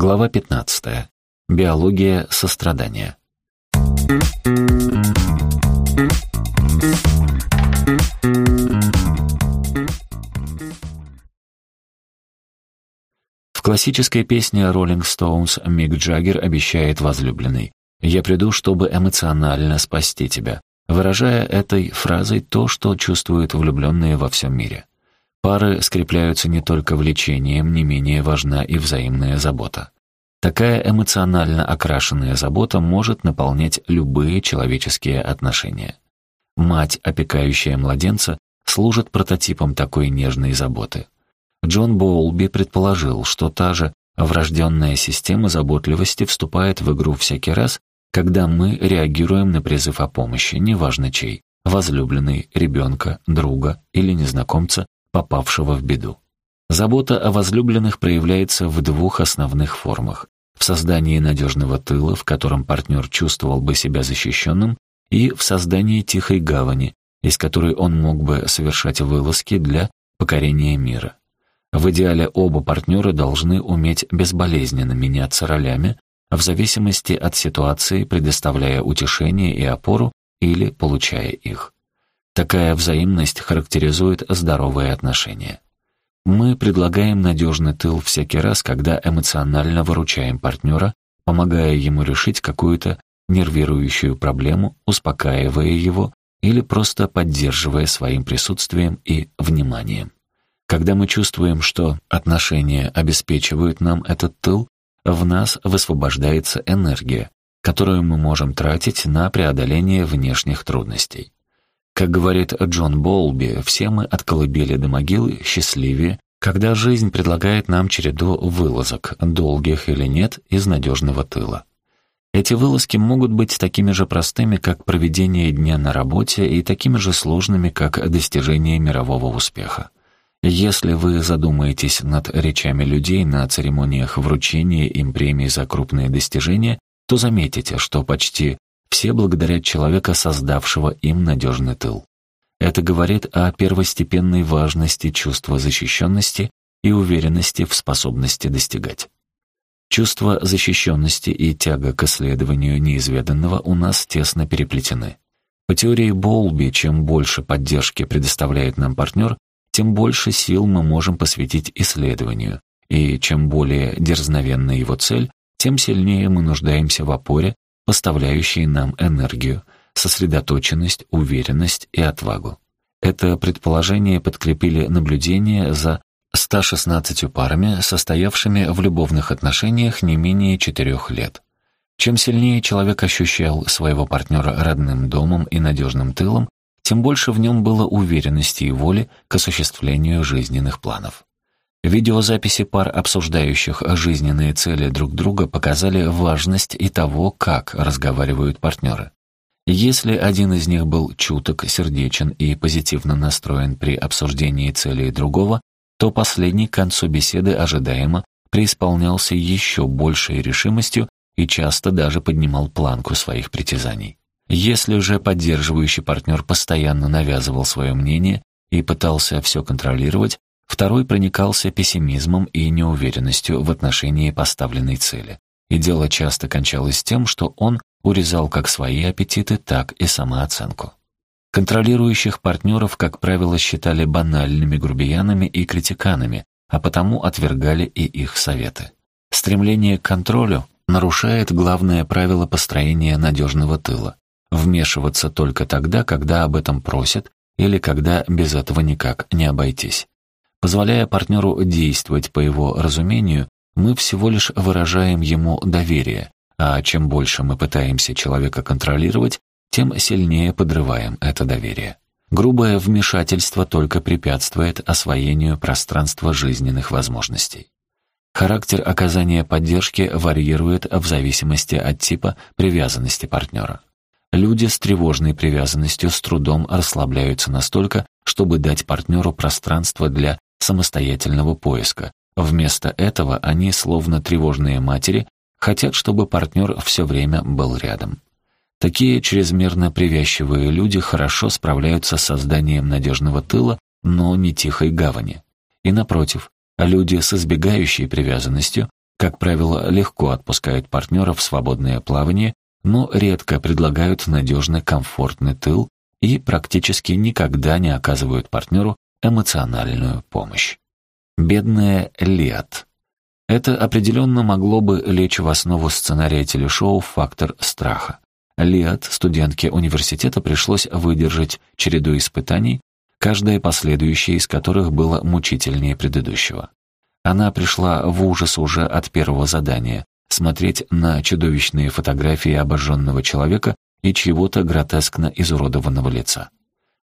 Глава 15. Биология сострадания. В классической песне Rolling Stones Мик Джаггер обещает возлюбленной «Я приду, чтобы эмоционально спасти тебя», выражая этой фразой то, что чувствуют влюбленные во всем мире. Пары скрепляются не только влечением, не менее важна и взаимная забота. Такая эмоционально окрашенная забота может наполнять любые человеческие отношения. Мать, опекающая младенца, служит прототипом такой нежной заботы. Джон Боулби предположил, что та же врожденная система заботливости вступает в игру всякий раз, когда мы реагируем на призыв о помощи, неважно чей, возлюбленный, ребенка, друга или незнакомца, попавшего в беду. Забота о возлюбленных проявляется в двух основных формах. В создании надежного тыла, в котором партнер чувствовал бы себя защищенным, и в создании тихой гавани, из которой он мог бы совершать вылазки для покорения мира. В идеале оба партнера должны уметь безболезненно меняться ролями, в зависимости от ситуации, предоставляя утешение и опору или получая их. Такая взаимность характеризует здоровые отношения. Мы предлагаем надежный тыл всякий раз, когда эмоционально выручаем партнера, помогая ему решить какую-то нервирующую проблему, успокаивая его или просто поддерживая своим присутствием и вниманием. Когда мы чувствуем, что отношения обеспечивают нам этот тыл, в нас высвобождается энергия, которую мы можем тратить на преодоление внешних трудностей. Как говорит Джон Болби, все мы от колыбели до могилы счастливее, когда жизнь предлагает нам череду вылазок, долгих или нет, из надежного тыла. Эти вылазки могут быть такими же простыми, как проведение дня на работе, и такими же сложными, как достижение мирового успеха. Если вы задумаетесь над речами людей на церемониях вручения им премий за крупные достижения, то заметите, что почти все благодарят человека, создавшего им надежный тыл. Это говорит о первостепенной важности чувства защищенности и уверенности в способности достигать. Чувство защищенности и тяга к исследованию неизведанного у нас тесно переплетены. По теории Болби, чем больше поддержки предоставляет нам партнер, тем больше сил мы можем посвятить исследованию, и чем более дерзновенна его цель, тем сильнее мы нуждаемся в опоре, поставляющие нам энергию, сосредоточенность, уверенность и отвагу. Это предположение подкрепили наблюдения за 116 парами, состоявшими в любовных отношениях не менее четырех лет. Чем сильнее человек ощущал своего партнера родным домом и надежным тылом, тем больше в нем было уверенности и воли к осуществлению жизненных планов. Видеозаписи пар, обсуждающих жизненные цели друг друга, показали важность и того, как разговаривают партнеры. Если один из них был чуток, сердечен и позитивно настроен при обсуждении целей другого, то последний к концу беседы ожидаемо преисполнялся еще большей решимостью и часто даже поднимал планку своих притязаний. Если же поддерживающий партнер постоянно навязывал свое мнение и пытался все контролировать, Второй проникался пессимизмом и неуверенностью в отношении поставленной цели. И дело часто кончалось тем, что он урезал как свои аппетиты, так и самооценку. Контролирующих партнеров, как правило, считали банальными грубиянами и критиканами, а потому отвергали и их советы. Стремление к контролю нарушает главное правило построения надежного тыла – вмешиваться только тогда, когда об этом просят или когда без этого никак не обойтись. Позволяя партнеру действовать по его разумению, мы всего лишь выражаем ему доверие, а чем больше мы пытаемся человека контролировать, тем сильнее подрываем это доверие. Грубое вмешательство только препятствует освоению пространства жизненных возможностей. Характер оказания поддержки варьирует в зависимости от типа привязанности партнера. Люди с тревожной привязанностью с трудом расслабляются настолько, чтобы дать партнеру пространство для самостоятельного поиска. Вместо этого они, словно тревожные матери, хотят, чтобы партнер все время был рядом. Такие чрезмерно привязчивые люди хорошо справляются с созданием надежного тыла, но не тихой гавани. И напротив, люди с избегающей привязанностью как правило, легко отпускают партнеров в свободное плавание, но редко предлагают надежный, комфортный тыл и практически никогда не оказывают партнеру эмоциональную помощь. Бедная Лет. Это определенно могло бы лечь в основу сценария телешоу «Фактор страха». Лет, студентке университета, пришлось выдержать череду испытаний, каждое последующее из которых было мучительнее предыдущего. Она пришла в ужас уже от первого задания — смотреть на чудовищные фотографии обожженного человека и чьего-то гротескно изуродованного лица.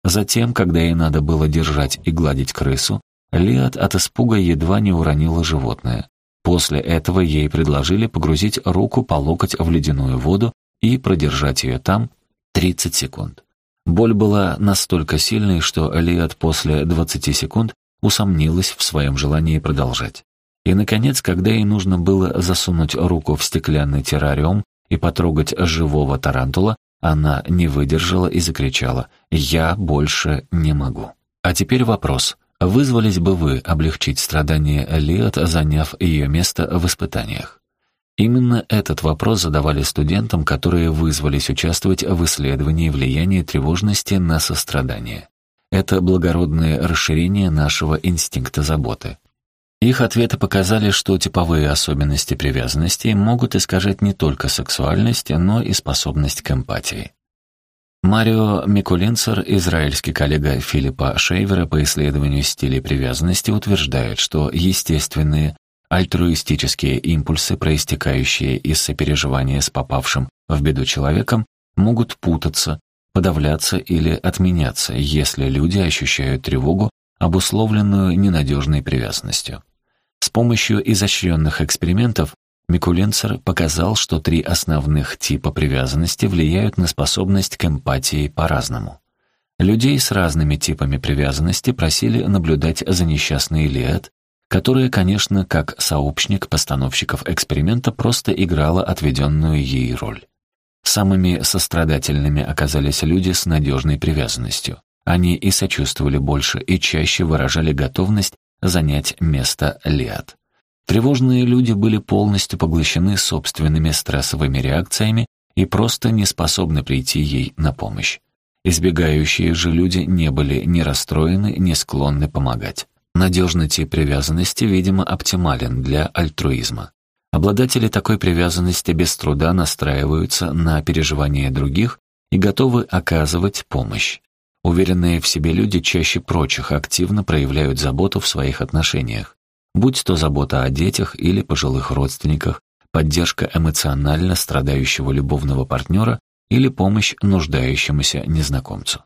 Затем, когда ей надо было держать и гладить крысу, Лиат от испуга едва не уронила животное. После этого ей предложили погрузить руку по локоть в ледяную воду и продержать ее там 30 секунд. Боль была настолько сильной, что Лиат после 20 секунд усомнилась в своем желании продолжать. И, наконец, когда ей нужно было засунуть руку в стеклянный террариум и потрогать живого тарантула, она не выдержала и закричала «Я больше не могу». А теперь вопрос. Вызвались бы вы облегчить страдания Лиот, заняв ее место в испытаниях? Именно этот вопрос задавали студентам, которые вызвались участвовать в исследовании влияния тревожности на сострадание. Это благородное расширение нашего инстинкта заботы. Их ответы показали, что типовые особенности привязанности могут искажать не только сексуальность, но и способность к эмпатии. Марио Микулинцер, израильский коллега Филиппа Шейвера по исследованию стилей привязанности, утверждает, что естественные альтруистические импульсы, проистекающие из сопереживания с попавшим в беду человеком, могут путаться, подавляться или отменяться, если люди ощущают тревогу, обусловленную ненадежной привязанностью. С помощью изощренных экспериментов Микуленцер показал, что три основных типа привязанности влияют на способность к эмпатии по-разному. Людей с разными типами привязанности просили наблюдать за несчастной Лиэт, которая, конечно, как сообщник постановщиков эксперимента просто играла отведенную ей роль. Самыми сострадательными оказались люди с надежной привязанностью. Они и сочувствовали больше, и чаще выражали готовность занять место Лиад. Тревожные люди были полностью поглощены собственными стрессовыми реакциями и просто не способны прийти ей на помощь. Избегающие же люди не были ни расстроены, ни склонны помогать. Надежный тип привязанности, видимо, оптимален для альтруизма. Обладатели такой привязанности без труда настраиваются на переживания других и готовы оказывать помощь. Уверенные в себе люди чаще прочих активно проявляют заботу в своих отношениях, будь то забота о детях или пожилых родственниках, поддержка эмоционально страдающего любовного партнера или помощь нуждающемуся незнакомцу.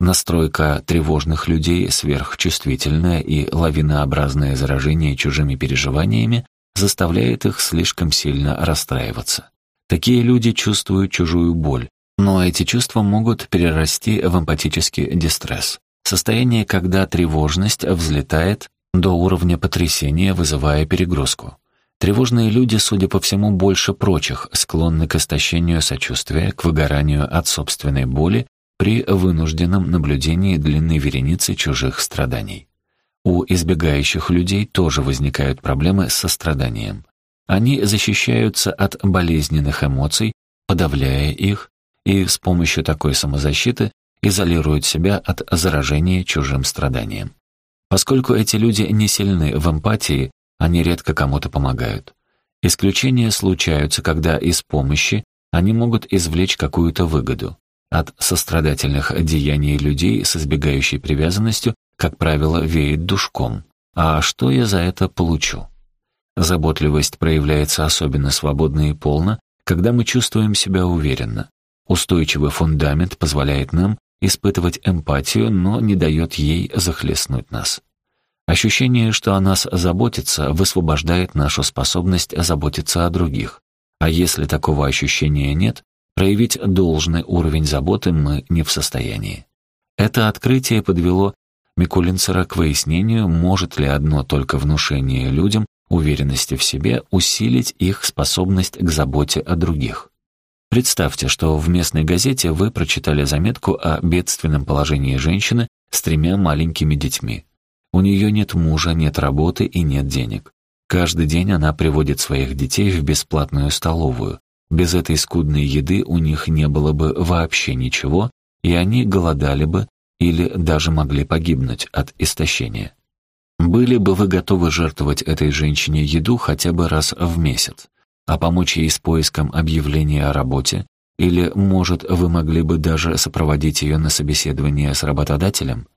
Настройка тревожных людей сверхчувствительное и лавинообразное заражение чужими переживаниями заставляет их слишком сильно расстраиваться. Такие люди чувствуют чужую боль, но эти чувства могут перерасти в эмпатический дистресс. Состояние, когда тревожность взлетает до уровня потрясения, вызывая перегрузку. Тревожные люди, судя по всему, больше прочих склонны к истощению сочувствия, к выгоранию от собственной боли при вынужденном наблюдении длинной вереницы чужих страданий. У избегающих людей тоже возникают проблемы с состраданием. Они защищаются от болезненных эмоций, подавляя их, и с помощью такой самозащиты изолируют себя от заражения чужим страданием. Поскольку эти люди не сильны в эмпатии, они редко кому-то помогают. Исключения случаются, когда из помощи они могут извлечь какую-то выгоду. От сострадательных деяний людей с избегающей привязанностью, как правило, веет душком. А что я за это получу? Заботливость проявляется особенно свободно и полно, когда мы чувствуем себя уверенно. Устойчивый фундамент позволяет нам испытывать эмпатию, но не дает ей захлестнуть нас. Ощущение, что о нас заботится, высвобождает нашу способность заботиться о других. А если такого ощущения нет, проявить должный уровень заботы мы не в состоянии. Это открытие подвело Микулинцера к выяснению, может ли одно только внушение людям уверенности в себе усилить их способность к заботе о других. Представьте, что в местной газете вы прочитали заметку о бедственном положении женщины с тремя маленькими детьми. У нее нет мужа, нет работы и нет денег. Каждый день она приводит своих детей в бесплатную столовую. Без этой скудной еды у них не было бы вообще ничего, и они голодали бы или даже могли погибнуть от истощения. Были бы вы готовы жертвовать этой женщине еду хотя бы раз в месяц, а помочь ей с поиском объявления о работе, или, может, вы могли бы даже сопроводить ее на собеседование с работодателем?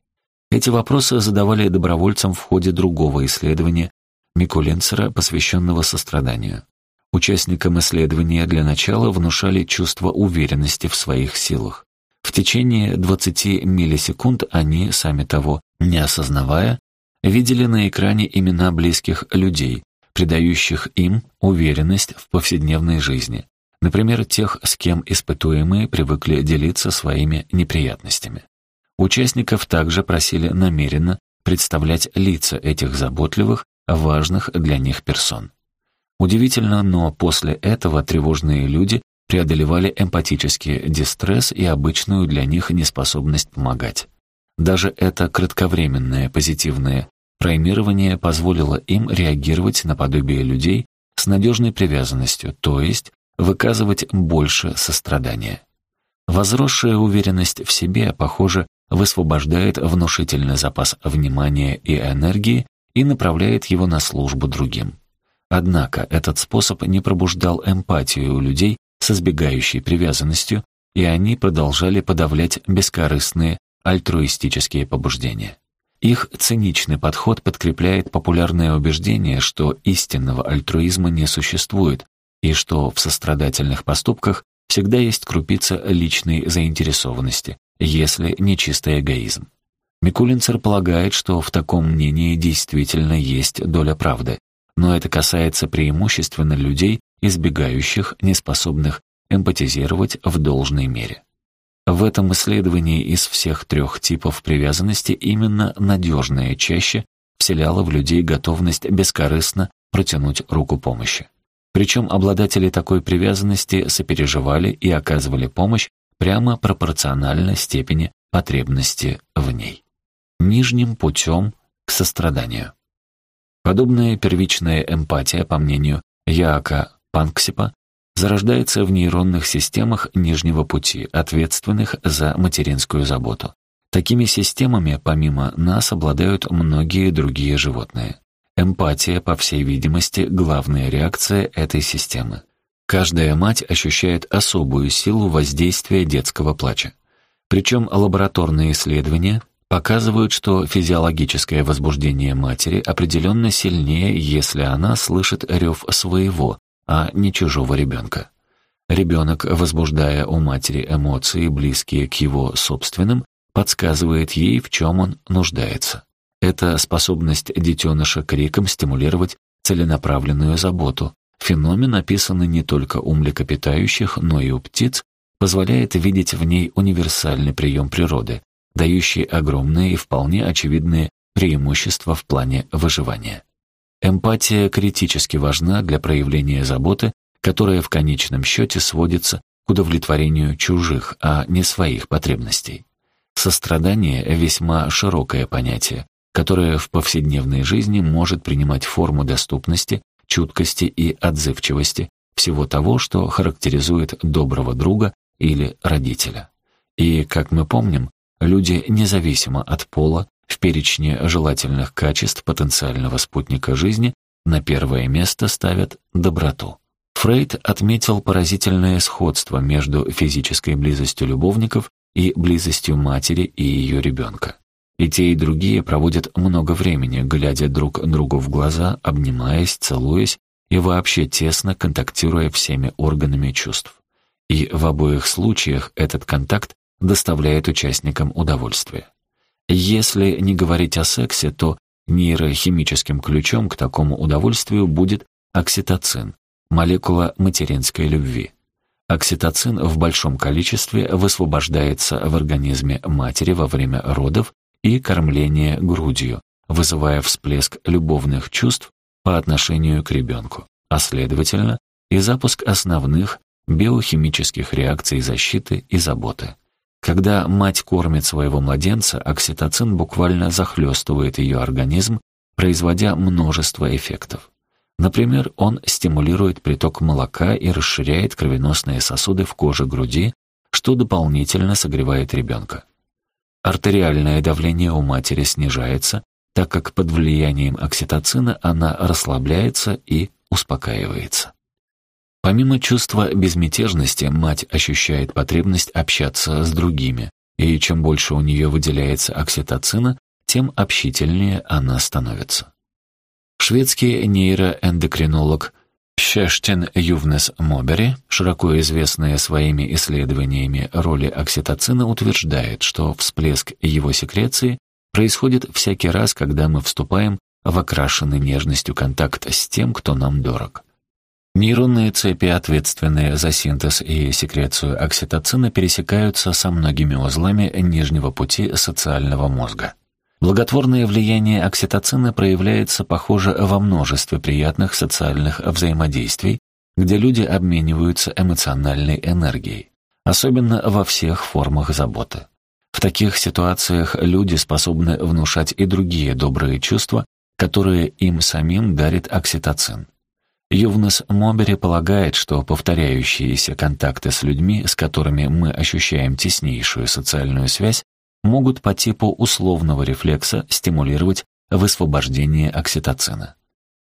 Эти вопросы задавали добровольцам в ходе другого исследования Микулинцера, посвященного состраданию. Участникам исследования для начала внушали чувство уверенности в своих силах. В течение 20 миллисекунд они, сами того не осознавая, видели на экране имена близких людей, придающих им уверенность в повседневной жизни, например, тех, с кем испытуемые привыкли делиться своими неприятностями. Участников также просили намеренно представлять лица этих заботливых, важных для них персон. Удивительно, но после этого тревожные люди преодолевали эмпатический дистресс и обычную для них неспособность помогать. Даже это кратковременное позитивное праймирование позволило им реагировать на подобие людей с надежной привязанностью, то есть выказывать больше сострадания. Возросшая уверенность в себе, похоже, высвобождает внушительный запас внимания и энергии и направляет его на службу другим. Однако этот способ не пробуждал эмпатию у людей с избегающей привязанностью, и они продолжали подавлять бескорыстные альтруистические побуждения. Их циничный подход подкрепляет популярное убеждение, что истинного альтруизма не существует, и что в сострадательных поступках всегда есть крупица личной заинтересованности, если не чистый эгоизм. Микулинцер полагает, что в таком мнении действительно есть доля правды, но это касается преимущественно людей, избегающих, неспособных эмпатизировать в должной мере. В этом исследовании из всех трех типов привязанности именно надежная чаще вселяла в людей готовность бескорыстно протянуть руку помощи. Причем обладатели такой привязанности сопереживали и оказывали помощь прямо пропорционально степени потребности в ней. Нижним путем к состраданию. Подобная первичная эмпатия, по мнению Яака Панксипа, зарождается в нейронных системах нижнего пути, ответственных за материнскую заботу. Такими системами, помимо нас, обладают многие другие животные. Эмпатия, по всей видимости, главная реакция этой системы. Каждая мать ощущает особую силу воздействия детского плача. Причем лабораторные исследования показывают, что физиологическое возбуждение матери определенно сильнее, если она слышит рев своего, а не чужого ребенка. Ребенок, возбуждая у матери эмоции, близкие к его собственным, подсказывает ей, в чем он нуждается. Это способность детеныша криком стимулировать целенаправленную заботу. Феномен, описанный не только у млекопитающих, но и у птиц, позволяет видеть в ней универсальный прием природы, дающий огромные и вполне очевидные преимущества в плане выживания. Эмпатия критически важна для проявления заботы, которая в конечном счете сводится к удовлетворению чужих, а не своих потребностей. Сострадание — весьма широкое понятие, которое в повседневной жизни может принимать форму доступности, чуткости и отзывчивости, всего того, что характеризует доброго друга или родителя. И, как мы помним, люди независимо от пола в перечне желательных качеств потенциального спутника жизни на первое место ставят доброту. Фрейд отметил поразительное сходство между физической близостью любовников и близостью матери и ее ребенка. И те, и другие проводят много времени, глядя друг другу в глаза, обнимаясь, целуясь и вообще тесно контактируя всеми органами чувств. И в обоих случаях этот контакт доставляет участникам удовольствие. Если не говорить о сексе, то нейрохимическим ключом к такому удовольствию будет окситоцин, молекула материнской любви. Окситоцин в большом количестве высвобождается в организме матери во время родов и кормления грудью, вызывая всплеск любовных чувств по отношению к ребенку, а следовательно и запуск основных биохимических реакций защиты и заботы. Когда мать кормит своего младенца, окситоцин буквально захлестывает ее организм, производя множество эффектов. Например, он стимулирует приток молока и расширяет кровеносные сосуды в коже груди, что дополнительно согревает ребенка. Артериальное давление у матери снижается, так как под влиянием окситоцина она расслабляется и успокаивается. Помимо чувства безмятежности, мать ощущает потребность общаться с другими, и чем больше у нее выделяется окситоцина, тем общительнее она становится. Шведский нейроэндокринолог Пщештин Ювнес Мобери, широко известная своими исследованиями роли окситоцина, утверждает, что всплеск его секреции происходит всякий раз, когда мы вступаем в окрашенный нежностью контакт с тем, кто нам дорог. Нейронные цепи, ответственные за синтез и секрецию окситоцина, пересекаются со многими узлами нижнего пути социального мозга. Благотворное влияние окситоцина проявляется, похоже, во множестве приятных социальных взаимодействий, где люди обмениваются эмоциональной энергией, особенно во всех формах заботы. В таких ситуациях люди способны внушать и другие добрые чувства, которые им самим дарит окситоцин. Ювнес Мобери полагает, что повторяющиеся контакты с людьми, с которыми мы ощущаем теснейшую социальную связь, могут по типу условного рефлекса стимулировать высвобождение окситоцина.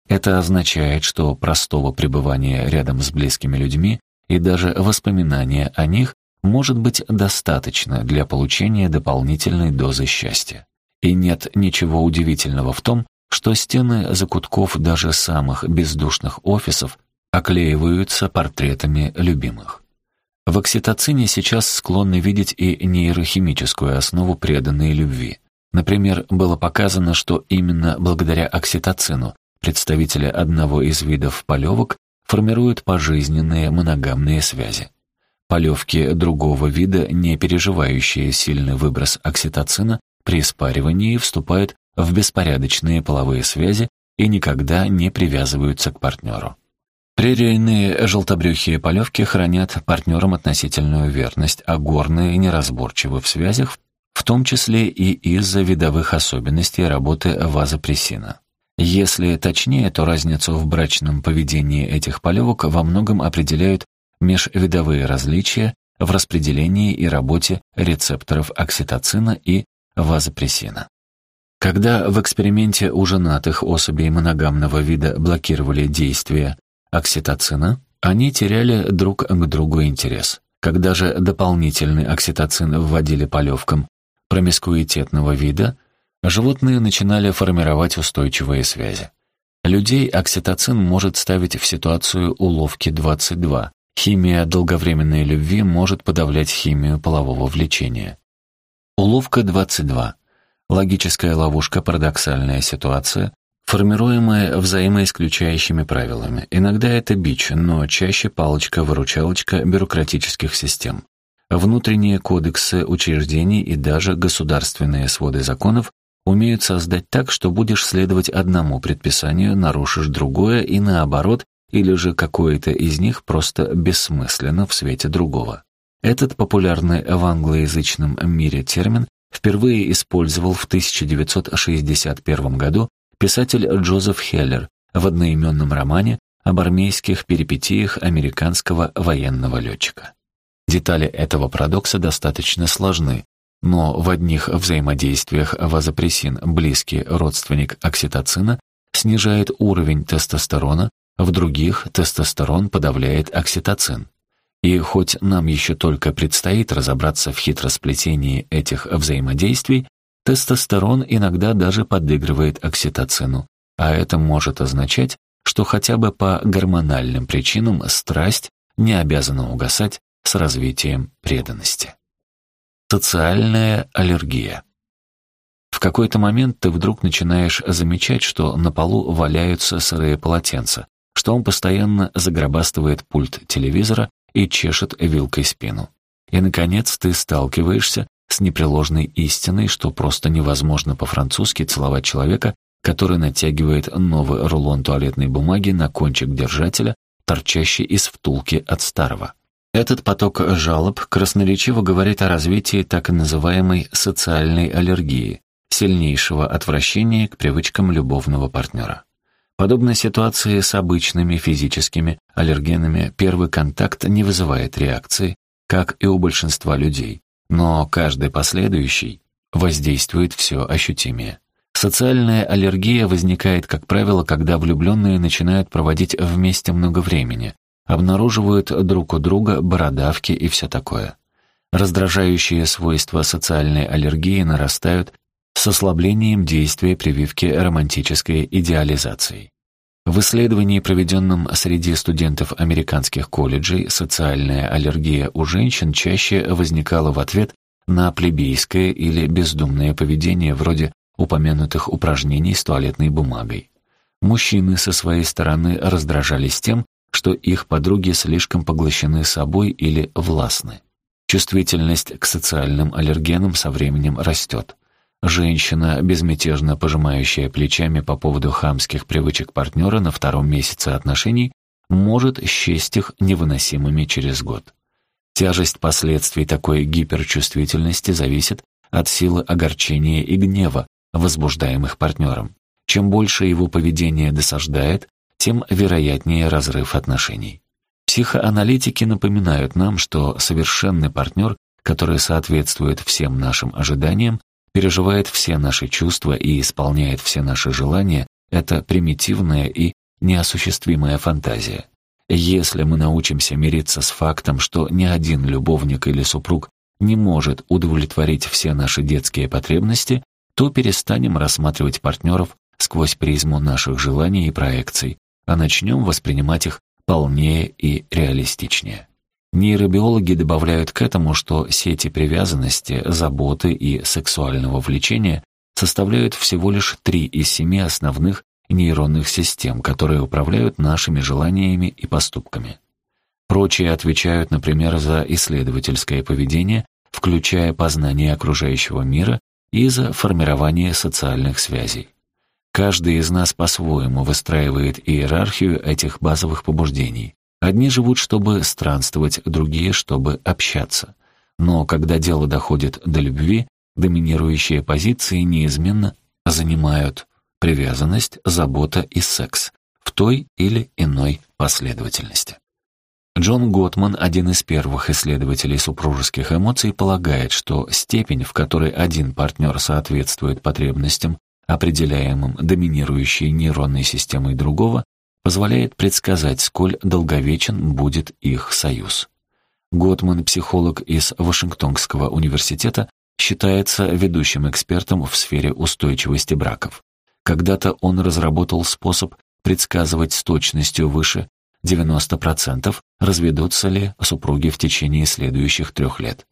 Это означает, что простого пребывания рядом с близкими людьми и даже воспоминания о них может быть достаточно для получения дополнительной дозы счастья. И нет ничего удивительного в том, что стены закутков даже самых бездушных офисов оклеиваются портретами любимых. В окситоцине сейчас склонны видеть и нейрохимическую основу преданной любви. Например, было показано, что именно благодаря окситоцину представители одного из видов полевок формируют пожизненные моногамные связи. Полевки другого вида, не переживающие сильный выброс окситоцина, при спаривании вступают в беспорядочные половые связи и никогда не привязываются к партнеру. Прерийные желтобрюхие полевки хранят партнерам относительную верность, а горные неразборчивы в связях, в том числе и из-за видовых особенностей работы вазопрессина. Если точнее, то разницу в брачном поведении этих полевок во многом определяют межвидовые различия в распределении и работе рецепторов окситоцина и вазопрессина. Когда в эксперименте у женатых особей моногамного вида блокировали действие окситоцина, они теряли друг к другу интерес. Когда же дополнительный окситоцин вводили полевкам промискуитетного вида, животные начинали формировать устойчивые связи. Людей окситоцин может ставить в ситуацию уловки 22. Химия долговременной любви может подавлять химию полового влечения. Уловка 22. Логическая ловушка, парадоксальная ситуация, формируемое взаимоисключающими правилами. Иногда это бич, но чаще палочка-выручалочка бюрократических систем. Внутренние кодексы учреждений и даже государственные своды законов умеют создать так, что будешь следовать одному предписанию, нарушишь другое и наоборот, или же какое-то из них просто бессмысленно в свете другого. Этот популярный в англоязычном мире термин впервые использовал в 1961 году писатель Джозеф Хеллер в одноименном романе об армейских перипетиях американского военного летчика. Детали этого парадокса достаточно сложны, но в одних взаимодействиях вазопрессин, близкий родственник окситоцина, снижает уровень тестостерона, в других тестостерон подавляет окситоцин. И хоть нам еще только предстоит разобраться в хитросплетении этих взаимодействий, Тестостерон иногда даже подыгрывает окситоцину, а это может означать, что хотя бы по гормональным причинам страсть не обязана угасать с развитием преданности. Социальная аллергия. В какой-то момент ты вдруг начинаешь замечать, что на полу валяются сырые полотенца, что он постоянно загробастывает пульт телевизора и чешет вилкой спину. И, наконец, ты сталкиваешься с непреложной истиной, что просто невозможно по-французски целовать человека, который натягивает новый рулон туалетной бумаги на кончик держателя, торчащий из втулки от старого. Этот поток жалоб красноречиво говорит о развитии так называемой социальной аллергии, сильнейшего отвращения к привычкам любовного партнера. Подобной ситуации с обычными физическими аллергенами первый контакт не вызывает реакции, как и у большинства людей, но каждый последующий воздействует все ощутимее. Социальная аллергия возникает, как правило, когда влюбленные начинают проводить вместе много времени, обнаруживают друг у друга бородавки и все такое. Раздражающие свойства социальной аллергии нарастают с ослаблением действия прививки романтической идеализацией. В исследовании, проведенном среди студентов американских колледжей, социальная аллергия у женщин чаще возникала в ответ на плебейское или бездумное поведение вроде упомянутых упражнений с туалетной бумагой. Мужчины со своей стороны раздражались тем, что их подруги слишком поглощены собой или властны. Чувствительность к социальным аллергенам со временем растет. Женщина, безмятежно пожимающая плечами по поводу хамских привычек партнера на втором месяце отношений, может счесть их невыносимыми через год. Тяжесть последствий такой гиперчувствительности зависит от силы огорчения и гнева, возбуждаемых партнером. Чем больше его поведение досаждает, тем вероятнее разрыв отношений. Психоаналитики напоминают нам, что совершенный партнер, который соответствует всем нашим ожиданиям, переживает все наши чувства и исполняет все наши желания, это примитивная и неосуществимая фантазия. Если мы научимся мириться с фактом, что ни один любовник или супруг не может удовлетворить все наши детские потребности, то перестанем рассматривать партнеров сквозь призму наших желаний и проекций, а начнем воспринимать их полнее и реалистичнее. Нейробиологи добавляют к этому, что сети привязанности, заботы и сексуального влечения составляют всего лишь три из семи основных нейронных систем, которые управляют нашими желаниями и поступками. Прочие отвечают, например, за исследовательское поведение, включая познание окружающего мира и за формирование социальных связей. Каждый из нас по-своему выстраивает иерархию этих базовых побуждений. Одни живут, чтобы странствовать, другие, чтобы общаться. Но когда дело доходит до любви, доминирующие позиции неизменно занимают привязанность, забота и секс в той или иной последовательности. Джон Готман, один из первых исследователей супружеских эмоций, полагает, что степень, в которой один партнер соответствует потребностям, определяемым доминирующей нейронной системой другого, позволяет предсказать, сколь долговечен будет их союз. Готман, психолог из Вашингтонского университета, считается ведущим экспертом в сфере устойчивости браков. Когда-то он разработал способ предсказывать с точностью выше 90% разведутся ли супруги в течение следующих трех лет.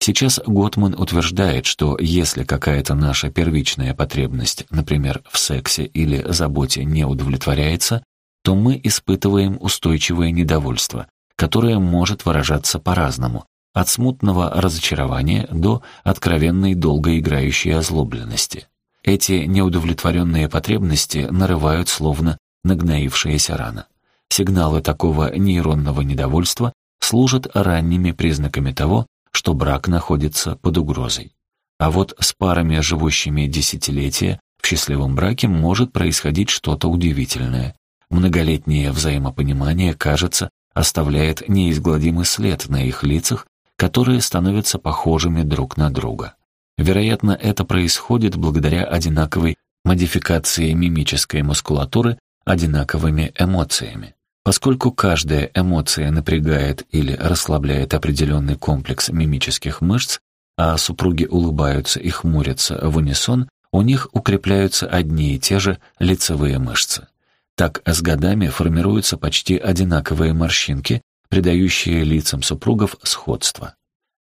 Сейчас Готман утверждает, что если какая-то наша первичная потребность, например, в сексе или заботе не удовлетворяется, то мы испытываем устойчивое недовольство, которое может выражаться по-разному, от смутного разочарования до откровенной долгоиграющей озлобленности. Эти неудовлетворенные потребности нарывают словно нагноившаяся рана. Сигналы такого нейронного недовольства служат ранними признаками того, что брак находится под угрозой. А вот с парами, живущими десятилетия, в счастливом браке может происходить что-то удивительное. Многолетнее взаимопонимание, кажется, оставляет неизгладимый след на их лицах, которые становятся похожими друг на друга. Вероятно, это происходит благодаря одинаковой модификации мимической мускулатуры одинаковыми эмоциями. Поскольку каждая эмоция напрягает или расслабляет определенный комплекс мимических мышц, а супруги улыбаются и хмурятся в унисон, у них укрепляются одни и те же лицевые мышцы. Так с годами формируются почти одинаковые морщинки, придающие лицам супругов сходство.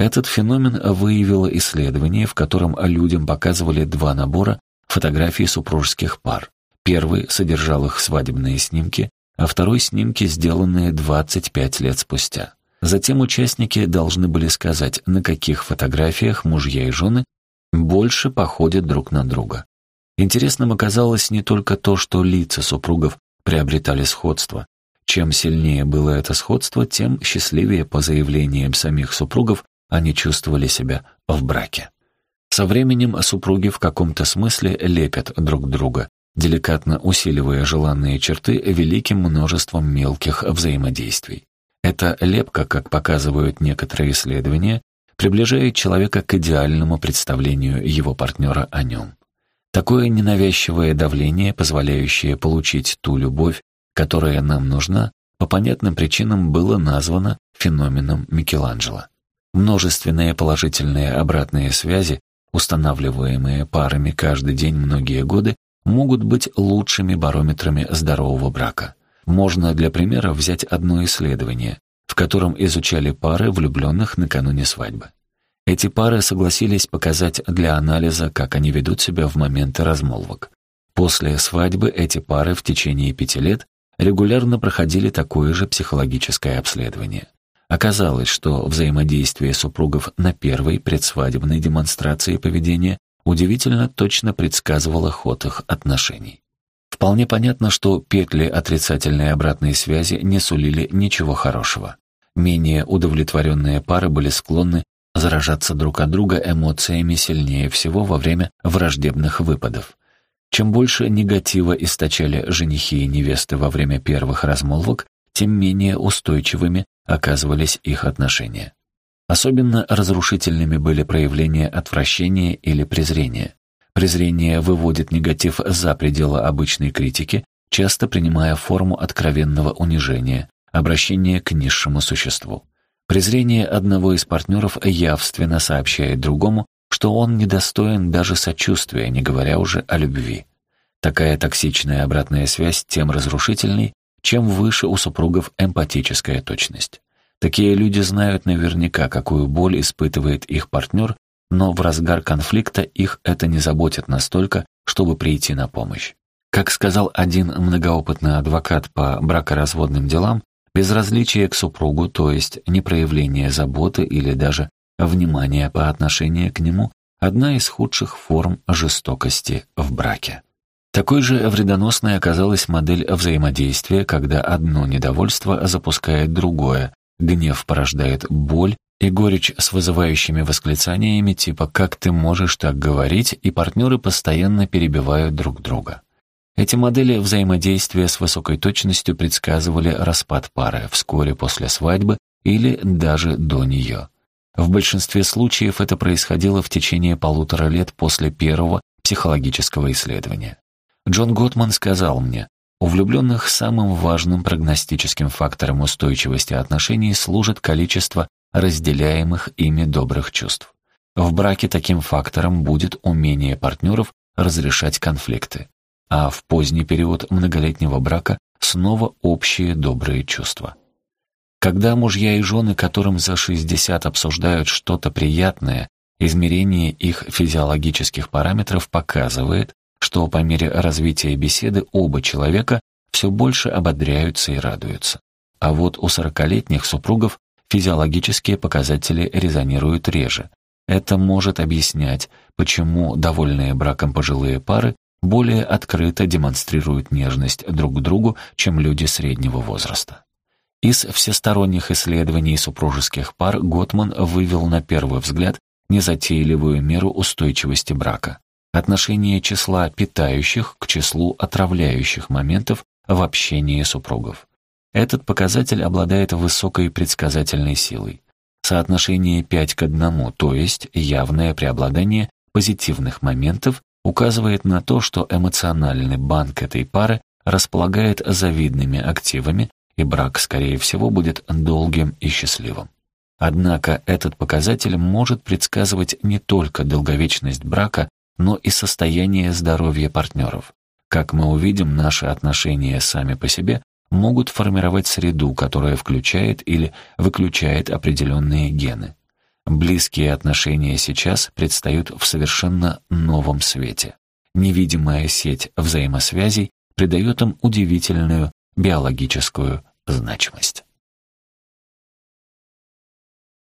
Этот феномен выявило исследование, в котором людям показывали два набора фотографий супружеских пар. Первый содержал их свадебные снимки, а второй — снимки, сделанные 25 лет спустя. Затем участники должны были сказать, на каких фотографиях мужья и жены больше походят друг на друга. Интересным оказалось не только то, что лица супругов приобретали сходство. Чем сильнее было это сходство, тем счастливее, по заявлениям самих супругов, они чувствовали себя в браке. Со временем супруги в каком-то смысле лепят друг друга, деликатно усиливая желанные черты великим множеством мелких взаимодействий. Эта лепка, как показывают некоторые исследования, приближает человека к идеальному представлению его партнера о нем. Такое ненавязчивое давление, позволяющее получить ту любовь, которая нам нужна, по понятным причинам было названо феноменом Микеланджело. Множественные положительные обратные связи, устанавливаемые парами каждый день многие годы, могут быть лучшими барометрами здорового брака. Можно для примера взять одно исследование, в котором изучали пары влюбленных накануне свадьбы. Эти пары согласились показать для анализа, как они ведут себя в моменты размолвок. После свадьбы эти пары в течение пяти лет регулярно проходили такое же психологическое обследование. Оказалось, что взаимодействие супругов на первой предсвадебной демонстрации поведения удивительно точно предсказывало ход их отношений. Вполне понятно, что петли отрицательной обратной связи не сулили ничего хорошего. Менее удовлетворенные пары были склонны заражаться друг от друга эмоциями сильнее всего во время враждебных выпадов. Чем больше негатива источали женихи и невесты во время первых размолвок, тем менее устойчивыми оказывались их отношения. Особенно разрушительными были проявления отвращения или презрения. Презрение выводит негатив за пределы обычной критики, часто принимая форму откровенного унижения, обращения к низшему существу. Презрение одного из партнеров явственно сообщает другому, что он недостоин даже сочувствия, не говоря уже о любви. Такая токсичная обратная связь тем разрушительней, чем выше у супругов эмпатическая точность. Такие люди знают наверняка, какую боль испытывает их партнер, но в разгар конфликта их это не заботит настолько, чтобы прийти на помощь. Как сказал один многоопытный адвокат по бракоразводным делам, безразличие к супругу, то есть непроявление заботы или даже внимания по отношению к нему, одна из худших форм жестокости в браке. Такой же вредоносной оказалась модель взаимодействия, когда одно недовольство запускает другое, гнев порождает боль и горечь с вызывающими восклицаниями типа «как ты можешь так говорить?» и партнеры постоянно перебивают друг друга. Эти модели взаимодействия с высокой точностью предсказывали распад пары вскоре после свадьбы или даже до нее. В большинстве случаев это происходило в течение полутора лет после первого психологического исследования. Джон Готман сказал мне, у влюбленных самым важным прогностическим фактором устойчивости отношений служит количество разделяемых ими добрых чувств. В браке таким фактором будет умение партнеров разрешать конфликты, а в поздний период многолетнего брака снова общие добрые чувства. Когда мужья и жены, которым за 60 обсуждают что-то приятное, измерение их физиологических параметров показывает, что по мере развития беседы оба человека все больше ободряются и радуются. А вот у сорокалетних супругов физиологические показатели резонируют реже. Это может объяснять, почему довольные браком пожилые пары более открыто демонстрируют нежность друг к другу, чем люди среднего возраста. Из всесторонних исследований супружеских пар Готман вывел на первый взгляд незатейливую меру устойчивости брака отношение числа питающих к числу отравляющих моментов в общении супругов. Этот показатель обладает высокой предсказательной силой. Соотношение 5 к 1, то есть явное преобладание позитивных моментов, указывает на то, что эмоциональный банк этой пары располагает завидными активами, и брак, скорее всего, будет долгим и счастливым. Однако этот показатель может предсказывать не только долговечность брака, но и состояние здоровья партнеров. Как мы увидим, наши отношения сами по себе могут формировать среду, которая включает или выключает определенные гены. Близкие отношения сейчас предстают в совершенно новом свете. Невидимая сеть взаимосвязей придает им удивительную биологическую значимость.